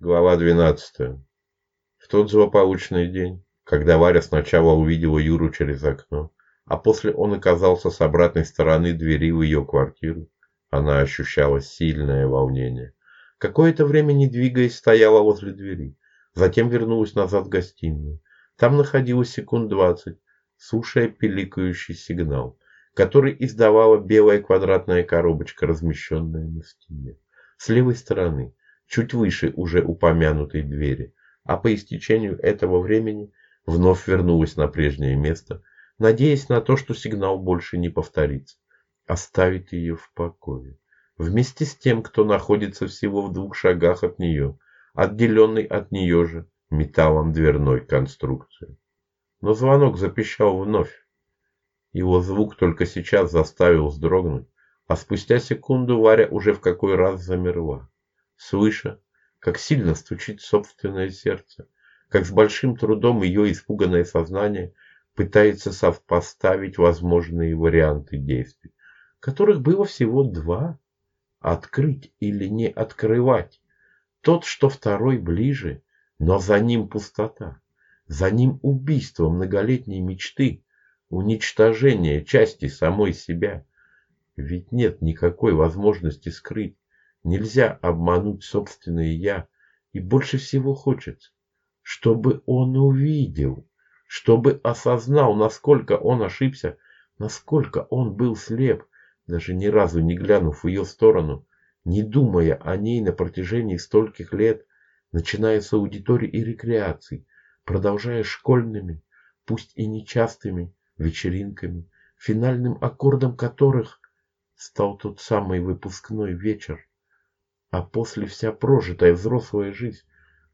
Глава 12. В тот злополучный день, когда Варя сначала увидела Юру через окно, а после он оказался с обратной стороны двери в ее квартиру, она ощущала сильное волнение. Какое-то время, не двигаясь, стояла возле двери, затем вернулась назад в гостиную. Там находилась секунд двадцать, слушая пиликающий сигнал, который издавала белая квадратная коробочка, размещенная на стене. С левой стороны, чуть выше уже упомянутой двери, а по истечению этого времени вновь вернулась на прежнее место, надеясь на то, что сигнал больше не повторится. Оставить ее в покое. Вместе с тем, кто находится всего в двух шагах от нее, отделенный от нее же металлом дверной конструкции. Но звонок запищал вновь. Его звук только сейчас заставил вздрогнуть, а спустя секунду Варя уже в какой раз замерла, слыша, как сильно стучит собственное сердце, как с большим трудом ее испуганное сознание пытается совпоставить возможные варианты действий, которых было всего два: открыть или не открывать. Тот, что второй ближе, но за ним пустота. За ним убийство многолетней мечты, уничтожение части самой себя. Ведь нет никакой возможности скрыть, нельзя обмануть собственное я, и больше всего хочется, чтобы он увидел, чтобы осознал, насколько он ошибся, насколько он был слеп, даже ни разу не глянув в ее сторону, не думая о ней на протяжении стольких лет, начиная с аудитории и рекреаций, продолжая школьными, пусть и нечастыми, вечеринками, финальным аккордом которых стал тот самый выпускной вечер, а после вся прожитая взрослая жизнь,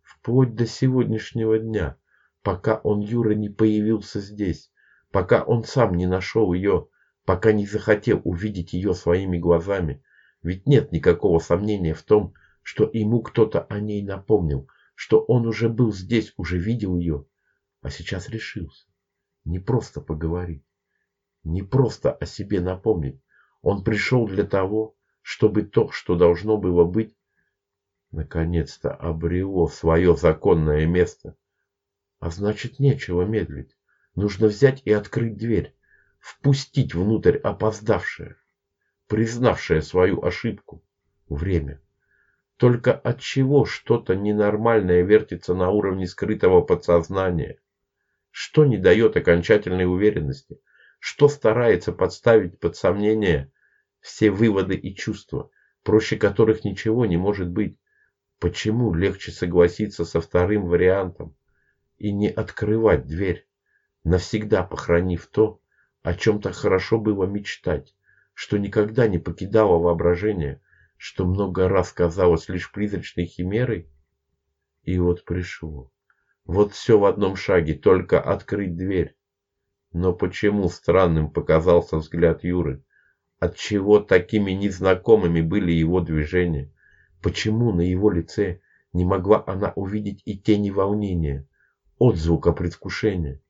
вплоть до сегодняшнего дня, пока он Юра не появился здесь, пока он сам не нашел ее, пока не захотел увидеть ее своими глазами. Ведь нет никакого сомнения в том, что ему кто-то о ней напомнил, что он уже был здесь, уже видел ее, а сейчас решился. Не просто поговорить, не просто о себе напомнить. Он пришел для того, чтобы то, что должно было быть, наконец-то обрело свое законное место. А значит, нечего медлить. Нужно взять и открыть дверь, впустить внутрь опоздавшее, признавшее свою ошибку время. Только от чего что-то ненормальное вертится на уровне скрытого подсознания? Что не дает окончательной уверенности? Что старается подставить под сомнение все выводы и чувства, проще которых ничего не может быть? Почему легче согласиться со вторым вариантом и не открывать дверь, навсегда похоронив то, о чем так хорошо было мечтать, что никогда не покидало воображение, что много раз казалось лишь призрачной химерой. И вот пришло. Вот все в одном шаге, только открыть дверь. Но почему странным показался взгляд Юры? Отчего такими незнакомыми были его движения? Почему на его лице не могла она увидеть и тени волнения, отзвука предвкушения?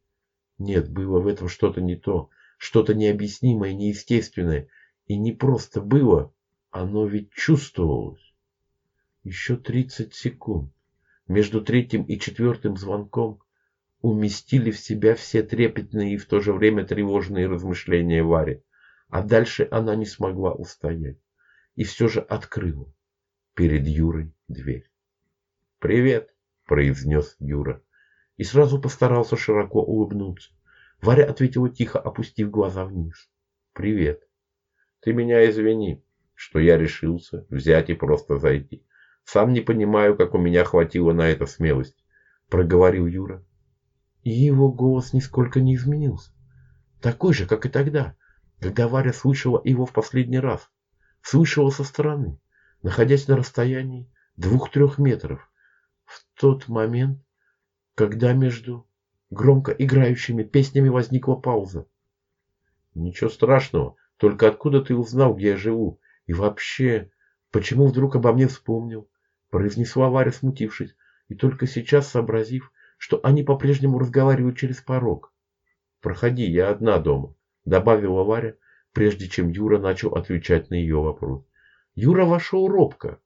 Нет, было в этом что-то не то, что-то необъяснимое, неестественное, и не просто было, оно ведь чувствовалось. Еще тридцать секунд между третьим и четвертым звонком уместили в себя все трепетные и в то же время тревожные размышления Вари, а дальше она не смогла устоять и все же открыла перед Юрой дверь. "Привет", произнес Юра и сразу постарался широко улыбнуться. Варя ответила тихо, опустив глаза вниз. "Привет. Ты меня извини что я решился взять и просто зайти. Сам не понимаю, как у меня хватило на это смелости, проговорил Юра. И его голос нисколько не изменился. Такой же, как и тогда, когда Варя слышала его в последний раз. Слышала со стороны, находясь на расстоянии двух-трех метров. В тот момент, когда между громко играющими песнями возникла пауза. Ничего страшного, только откуда ты узнал, где я живу? И вообще, почему вдруг обо мне вспомнил? произнесла Варя, смутившись, и только сейчас сообразив, что они по-прежнему разговаривают через порог. Проходи, я одна дома, добавила Варя, прежде чем Юра начал отвечать на ее вопрос. Юра вошел робко,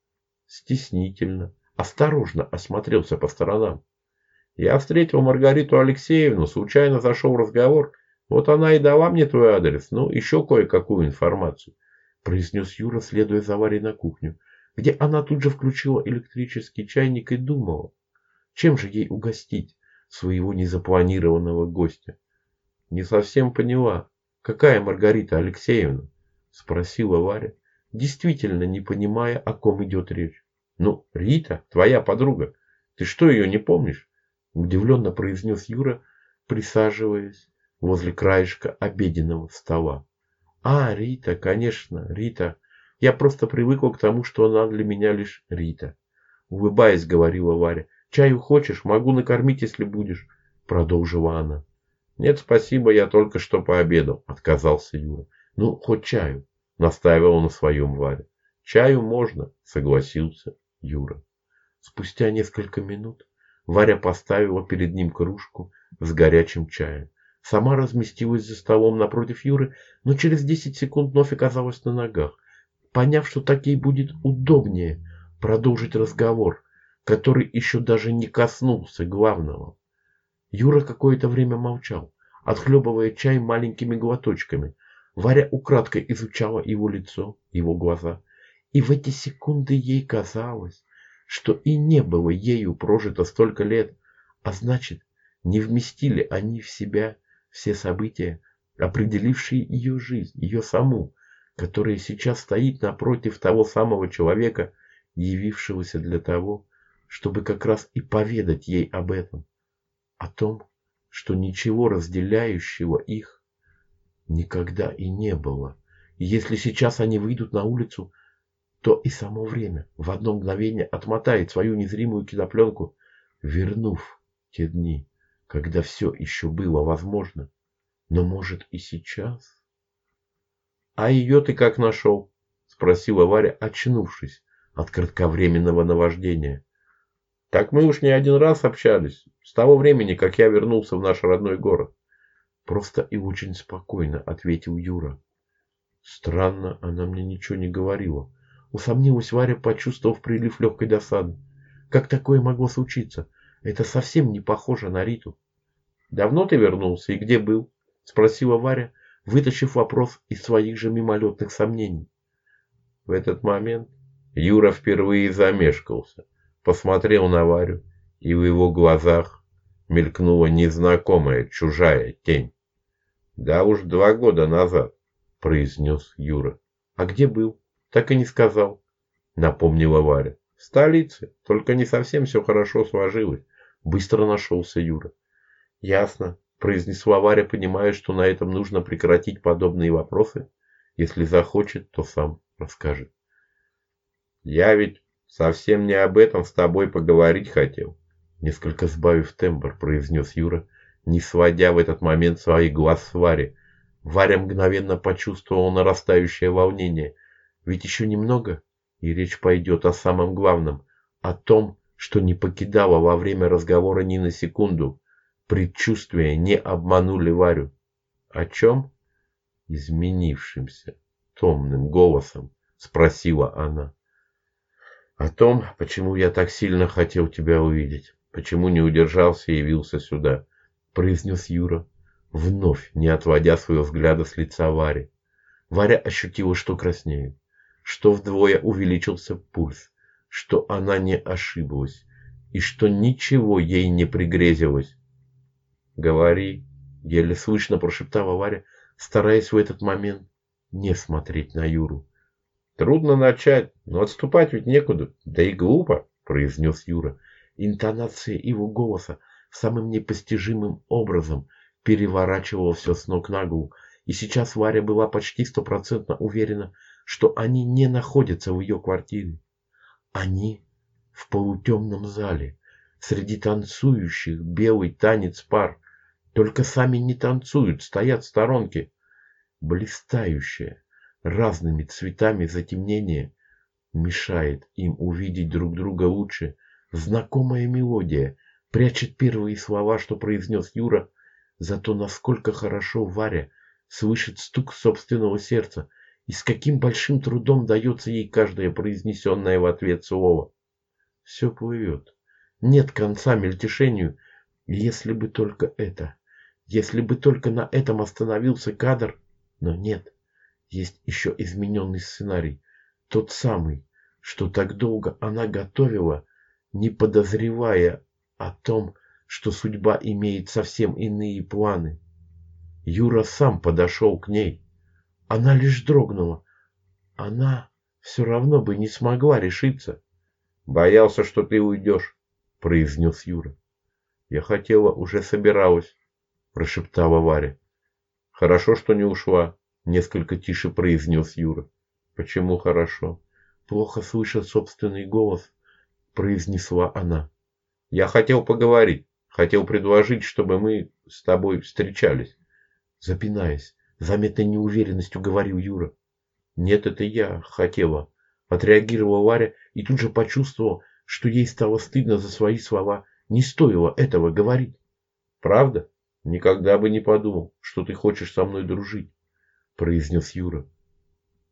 стеснительно, осторожно осмотрелся по сторонам. Я встретил Маргариту Алексеевну, случайно зашел в разговор. Вот она и дала мне твой адрес, ну, еще кое-какую информацию, произнес Юра, следуя за Варей на кухню, где она тут же включила электрический чайник и думала, чем же ей угостить своего незапланированного гостя. Не совсем поняла, какая Маргарита Алексеевна, спросила Варя, действительно не понимая, о ком идет речь. Ну, Рита, твоя подруга, ты что, ее не помнишь? Удивленно произнес Юра, присаживаясь возле краешка обеденного стола. А, Рита, конечно, Рита. Я просто привыкла к тому, что она для меня лишь Рита. Улыбаясь, говорила Варя. Чаю хочешь? Могу накормить, если будешь, продолжила она. Нет, спасибо, я только что пообедал, отказался Юра. Ну, хоть чаю, настаивала на своем Варя. Чаю можно, согласился Юра. Спустя несколько минут Варя поставила перед ним кружку с горячим чаем. Сама разместилась за столом напротив Юры, но через десять секунд вновь оказалась на ногах, поняв, что так ей будет удобнее продолжить разговор, который еще даже не коснулся главного. Юра какое-то время молчал, отхлебывая чай маленькими глоточками. Варя украдкой изучала его лицо, его глаза, и в эти секунды ей казалось, что и не было ею прожито столько лет, а значит, не вместили они в себя все события, определившие ее жизнь, ее саму, которая сейчас стоит напротив того самого человека, явившегося для того, чтобы как раз и поведать ей об этом, о том, что ничего разделяющего их никогда и не было. И если сейчас они выйдут на улицу, то и само время в одно мгновение отмотает свою незримую кинопленку, вернув те дни, когда все еще было возможно, но может и сейчас. А ее ты как нашел? спросила Варя, очнувшись от кратковременного наваждения. Так мы уж не один раз общались, с того времени, как я вернулся в наш родной город. Просто и очень спокойно ответил Юра. Странно, она мне ничего не говорила. Усомнилась Варя, почувствовав прилив легкой досады. Как такое могло случиться? Это совсем не похоже на Риту. Давно ты вернулся и где был? Спросила Варя, вытащив вопрос из своих же мимолетных сомнений. В этот момент Юра впервые замешкался, посмотрел на Варю, и в его глазах мелькнула незнакомая чужая тень. Да уж два года назад, произнес Юра. А где был? Так и не сказал, напомнила Варя. В столице, только не совсем все хорошо сложилось. Быстро нашелся Юра. Ясно, произнесла Варя, понимая, что на этом нужно прекратить подобные вопросы. Если захочет, то сам расскажет. Я ведь совсем не об этом с тобой поговорить хотел. Несколько сбавив тембр, произнес Юра, не сводя в этот момент своих глаз с Вари. Варя мгновенно почувствовала нарастающее волнение. Ведь еще немного, и речь пойдет о самом главном, о том, что не покидало во время разговора ни на секунду. Предчувствия не обманули Варю. О чем? Изменившимся, томным голосом спросила она. О том, почему я так сильно хотел тебя увидеть, почему не удержался и явился сюда, произнес Юра, вновь не отводя своего взгляда с лица Вари. Варя ощутила, что краснеет что вдвое увеличился пульс, что она не ошиблась и что ничего ей не пригрезилось. «Говори», — еле слышно прошептала Варя, стараясь в этот момент не смотреть на Юру. «Трудно начать, но отступать ведь некуда, да и глупо», — произнес Юра. Интонация его голоса самым непостижимым образом переворачивала все с ног на голову, и сейчас Варя была почти стопроцентно уверена, что они не находятся в ее квартире. Они в полутемном зале, среди танцующих белый танец пар. Только сами не танцуют, стоят в сторонке. Блистающее разными цветами затемнение мешает им увидеть друг друга лучше. Знакомая мелодия прячет первые слова, что произнес Юра, зато насколько хорошо Варя слышит стук собственного сердца и с каким большим трудом дается ей каждое произнесенное в ответ слово. Все плывет. Нет конца мельтешению, если бы только это. Если бы только на этом остановился кадр. Но нет. Есть еще измененный сценарий. Тот самый, что так долго она готовила, не подозревая о том, что судьба имеет совсем иные планы. Юра сам подошел к ней. Она лишь дрогнула. Она все равно бы не смогла решиться. Боялся, что ты уйдешь, произнес Юра. Я хотела, уже собиралась, прошептала Варя. Хорошо, что не ушла, несколько тише произнес Юра. Почему хорошо? Плохо слыша собственный голос, произнесла она. Я хотел поговорить, хотел предложить, чтобы мы с тобой встречались. Запинаясь, заметной неуверенностью говорил Юра. Нет, это я хотела. Отреагировала Варя и тут же почувствовала, что ей стало стыдно за свои слова. Не стоило этого говорить. Правда? Никогда бы не подумал, что ты хочешь со мной дружить, произнес Юра.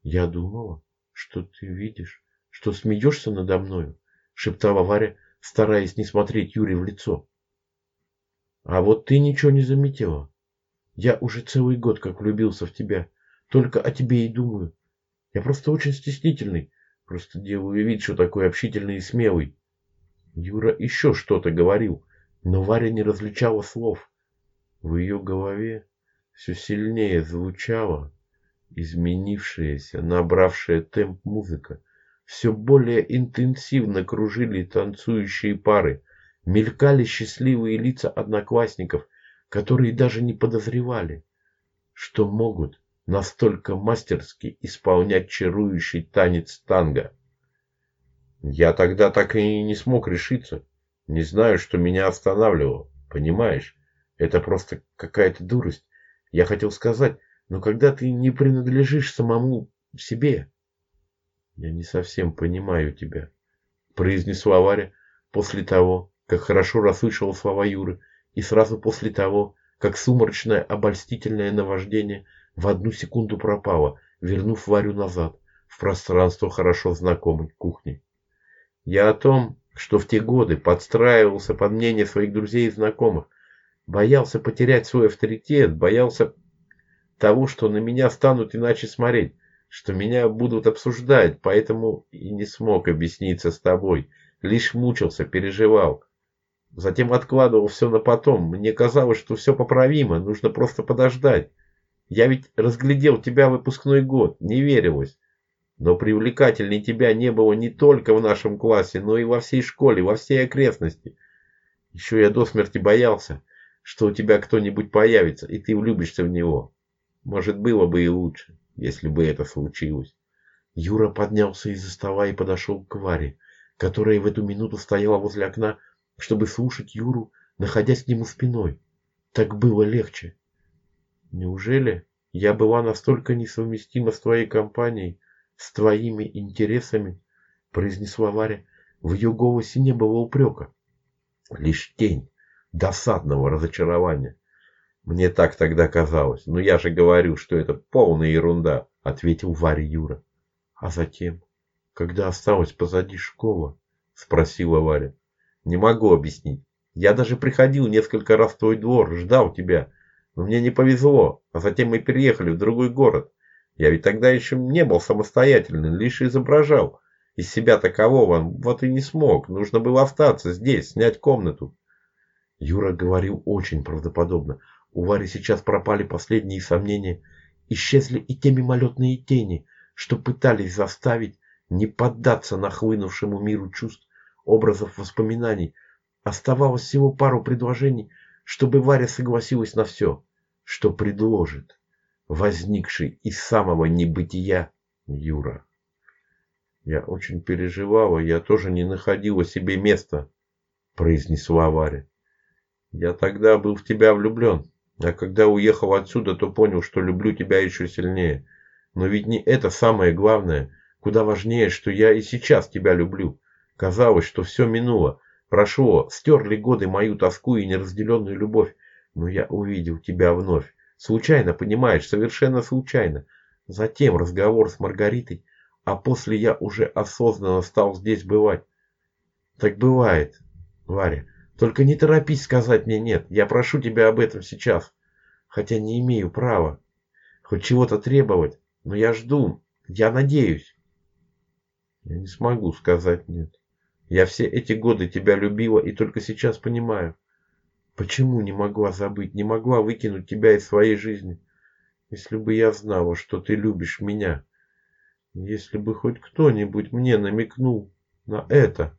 Я думала, что ты видишь, что смеешься надо мною, шептала Варя, стараясь не смотреть Юре в лицо. А вот ты ничего не заметила. Я уже целый год как влюбился в тебя. Только о тебе и думаю. Я просто очень стеснительный. Просто делаю вид, что такой общительный и смелый. Юра еще что-то говорил, но Варя не различала слов. В ее голове все сильнее звучала изменившаяся, набравшая темп музыка. Все более интенсивно кружили танцующие пары, мелькали счастливые лица одноклассников, которые даже не подозревали, что могут настолько мастерски исполнять чарующий танец танго. Я тогда так и не смог решиться. Не знаю, что меня останавливало. Понимаешь? Это просто какая-то дурость. Я хотел сказать, но когда ты не принадлежишь самому себе... Я не совсем понимаю тебя, произнесла Варя после того, как хорошо расслышала слова Юры и сразу после того, как сумрачное обольстительное наваждение в одну секунду пропало, вернув Варю назад в пространство хорошо знакомой кухни. Я о том, что в те годы подстраивался под мнение своих друзей и знакомых, боялся потерять свой авторитет, боялся того, что на меня станут иначе смотреть, что меня будут обсуждать, поэтому и не смог объясниться с тобой, лишь мучился, переживал. Затем откладывал все на потом. Мне казалось, что все поправимо, нужно просто подождать. Я ведь разглядел тебя в выпускной год, не верилось. Но привлекательней тебя не было не только в нашем классе, но и во всей школе, во всей окрестности. Еще я до смерти боялся, что у тебя кто-нибудь появится, и ты влюбишься в него. Может, было бы и лучше, если бы это случилось. Юра поднялся из-за стола и подошел к Варе, которая в эту минуту стояла возле окна, чтобы слушать Юру, находясь к нему спиной. Так было легче. Неужели я была настолько несовместима с твоей компанией, с твоими интересами? произнесла Варя. В ее голосе не было упрека, лишь тень досадного разочарования. Мне так тогда казалось. Но я же говорю, что это полная ерунда, ответил Варя Юра. А затем, когда осталась позади школа, спросила Варя. Не могу объяснить. Я даже приходил несколько раз в твой двор, ждал тебя. Но мне не повезло, а затем мы переехали в другой город. Я ведь тогда еще не был самостоятельным, лишь изображал из себя такового, вот и не смог. Нужно было остаться здесь, снять комнату. Юра говорил очень правдоподобно. У Вари сейчас пропали последние сомнения. Исчезли и те мимолетные тени, что пытались заставить не поддаться нахлынувшему миру чувств, образов, воспоминаний. Оставалось всего пару предложений, чтобы Варя согласилась на все, что предложит возникший из самого небытия Юра. Я очень переживала, я тоже не находила себе места, произнесла Варя. Я тогда был в тебя влюблен. А когда уехал отсюда, то понял, что люблю тебя еще сильнее. Но ведь не это самое главное. Куда важнее, что я и сейчас тебя люблю. Казалось, что все минуло. Прошло, стерли годы мою тоску и неразделенную любовь. Но я увидел тебя вновь. Случайно, понимаешь, совершенно случайно. Затем разговор с Маргаритой, а после я уже осознанно стал здесь бывать. Так бывает, Варя. Только не торопись сказать мне нет. Я прошу тебя об этом сейчас. Хотя не имею права. Хоть чего-то требовать. Но я жду. Я надеюсь. Я не смогу сказать нет. Я все эти годы тебя любила и только сейчас понимаю. Почему не могла забыть, не могла выкинуть тебя из своей жизни? Если бы я знала, что ты любишь меня. Если бы хоть кто-нибудь мне намекнул на это.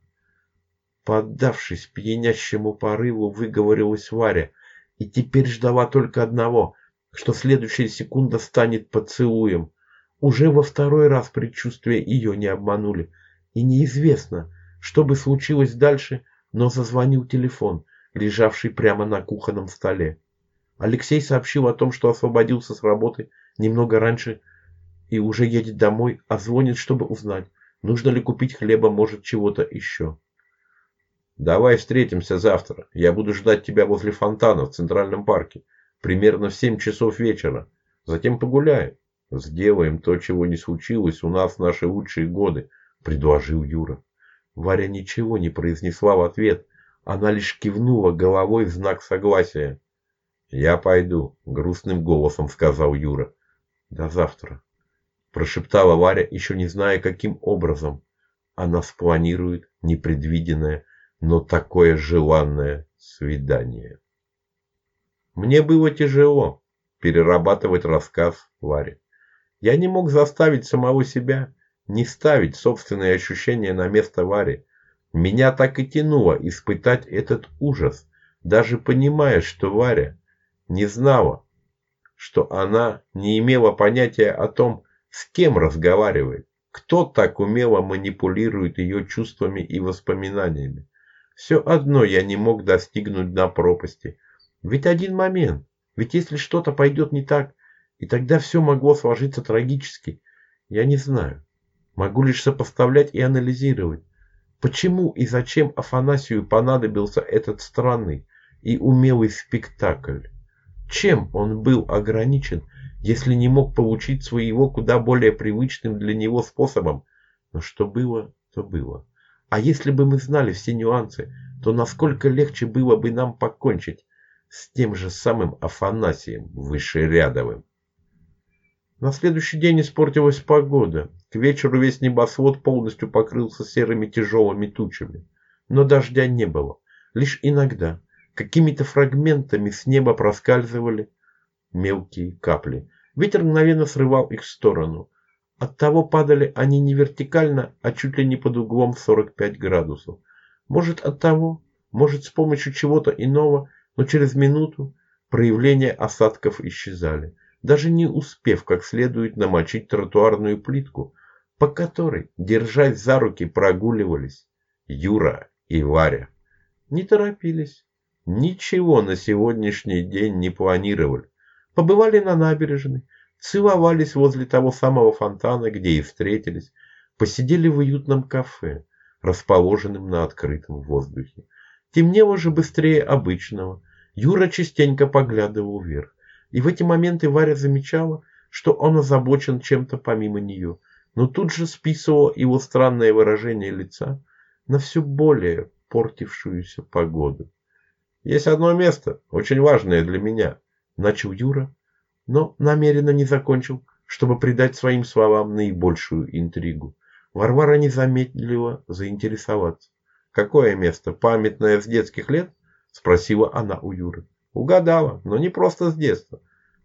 Поддавшись пьянящему порыву, выговорилась Варя и теперь ждала только одного, что следующая секунда станет поцелуем. Уже во второй раз предчувствия ее не обманули, и неизвестно, что бы случилось дальше, но зазвонил телефон, лежавший прямо на кухонном столе. Алексей сообщил о том, что освободился с работы немного раньше и уже едет домой, а звонит, чтобы узнать, нужно ли купить хлеба, может, чего-то еще. Давай встретимся завтра. Я буду ждать тебя возле фонтана в Центральном парке. Примерно в семь часов вечера. Затем погуляем. Сделаем то, чего не случилось у нас в наши лучшие годы, предложил Юра. Варя ничего не произнесла в ответ. Она лишь кивнула головой в знак согласия. Я пойду, грустным голосом сказал Юра. До завтра, прошептала Варя, еще не зная, каким образом она спланирует непредвиденное но такое желанное свидание. Мне было тяжело перерабатывать рассказ Варе. Я не мог заставить самого себя не ставить собственные ощущения на место Вари. Меня так и тянуло испытать этот ужас, даже понимая, что Варя не знала, что она не имела понятия о том, с кем разговаривает, кто так умело манипулирует ее чувствами и воспоминаниями. Все одно я не мог достигнуть дна пропасти. Ведь один момент, ведь если что-то пойдет не так, и тогда все могло сложиться трагически, я не знаю. Могу лишь сопоставлять и анализировать. Почему и зачем Афанасию понадобился этот странный и умелый спектакль? Чем он был ограничен, если не мог получить своего куда более привычным для него способом? Но что было, то было. А если бы мы знали все нюансы, то насколько легче было бы нам покончить с тем же самым Афанасием Вышерядовым. На следующий день испортилась погода. К вечеру весь небосвод полностью покрылся серыми тяжелыми тучами. Но дождя не было. Лишь иногда какими-то фрагментами с неба проскальзывали мелкие капли. Ветер мгновенно срывал их в сторону. Оттого падали они не вертикально, а чуть ли не под углом в 45 градусов. Может от того, может с помощью чего-то иного, но через минуту проявления осадков исчезали, даже не успев как следует намочить тротуарную плитку, по которой, держась за руки, прогуливались Юра и Варя. Не торопились, ничего на сегодняшний день не планировали. Побывали на набережной, целовались возле того самого фонтана, где и встретились, посидели в уютном кафе, расположенном на открытом воздухе. Темнело же быстрее обычного. Юра частенько поглядывал вверх, и в эти моменты Варя замечала, что он озабочен чем-то помимо нее, но тут же списывала его странное выражение лица на все более портившуюся погоду. Есть одно место, очень важное для меня, начал Юра, но намеренно не закончил, чтобы придать своим словам наибольшую интригу. Варвара не замедлила заинтересоваться. «Какое место? Памятное с детских лет?» – спросила она у Юры. «Угадала, но не просто с детства,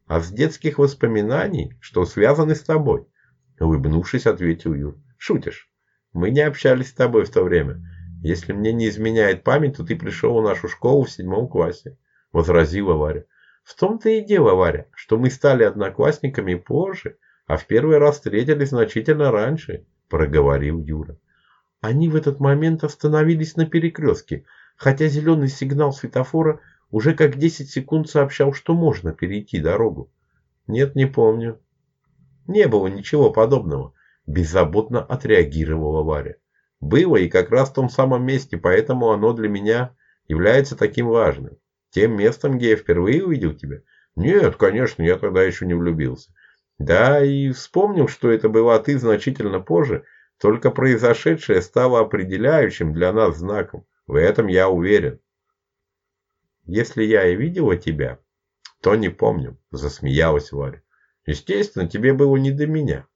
а с детских воспоминаний, что связаны с тобой», – улыбнувшись, ответил Юр. «Шутишь? Мы не общались с тобой в то время. Если мне не изменяет память, то ты пришел в нашу школу в седьмом классе», – возразила Варя. В том-то и дело, Варя, что мы стали одноклассниками позже, а в первый раз встретились значительно раньше, проговорил Юра. Они в этот момент остановились на перекрестке, хотя зеленый сигнал светофора уже как 10 секунд сообщал, что можно перейти дорогу. Нет, не помню. Не было ничего подобного, беззаботно отреагировала Варя. Было и как раз в том самом месте, поэтому оно для меня является таким важным. Тем местом, где я впервые увидел тебя? Нет, конечно, я тогда еще не влюбился. Да, и вспомнил, что это была ты значительно позже, Только произошедшее стало определяющим для нас знаком. В этом я уверен. Если я и видела тебя, то не помню, засмеялась Варя. Естественно, тебе было не до меня.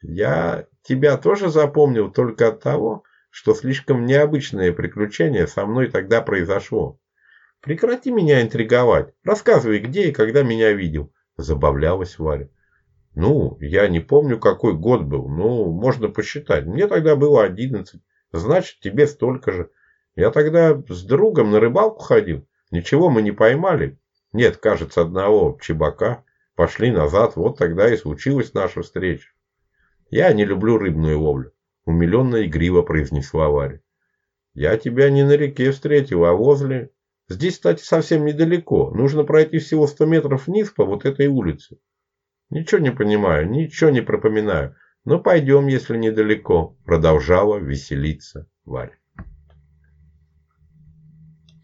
Я тебя тоже запомнил только от того, что слишком необычное приключение со мной тогда произошло. Прекрати меня интриговать. Рассказывай, где и когда меня видел. Забавлялась Варя. Ну, я не помню, какой год был. Ну, можно посчитать. Мне тогда было одиннадцать. Значит, тебе столько же. Я тогда с другом на рыбалку ходил. Ничего мы не поймали. Нет, кажется, одного чебака. Пошли назад. Вот тогда и случилась наша встреча. Я не люблю рыбную ловлю. Умиленно игриво произнесла Варя. Я тебя не на реке встретил, а возле... Здесь, кстати, совсем недалеко. Нужно пройти всего сто метров вниз по вот этой улице. Ничего не понимаю, ничего не пропоминаю. Но пойдем, если недалеко. Продолжала веселиться Варя.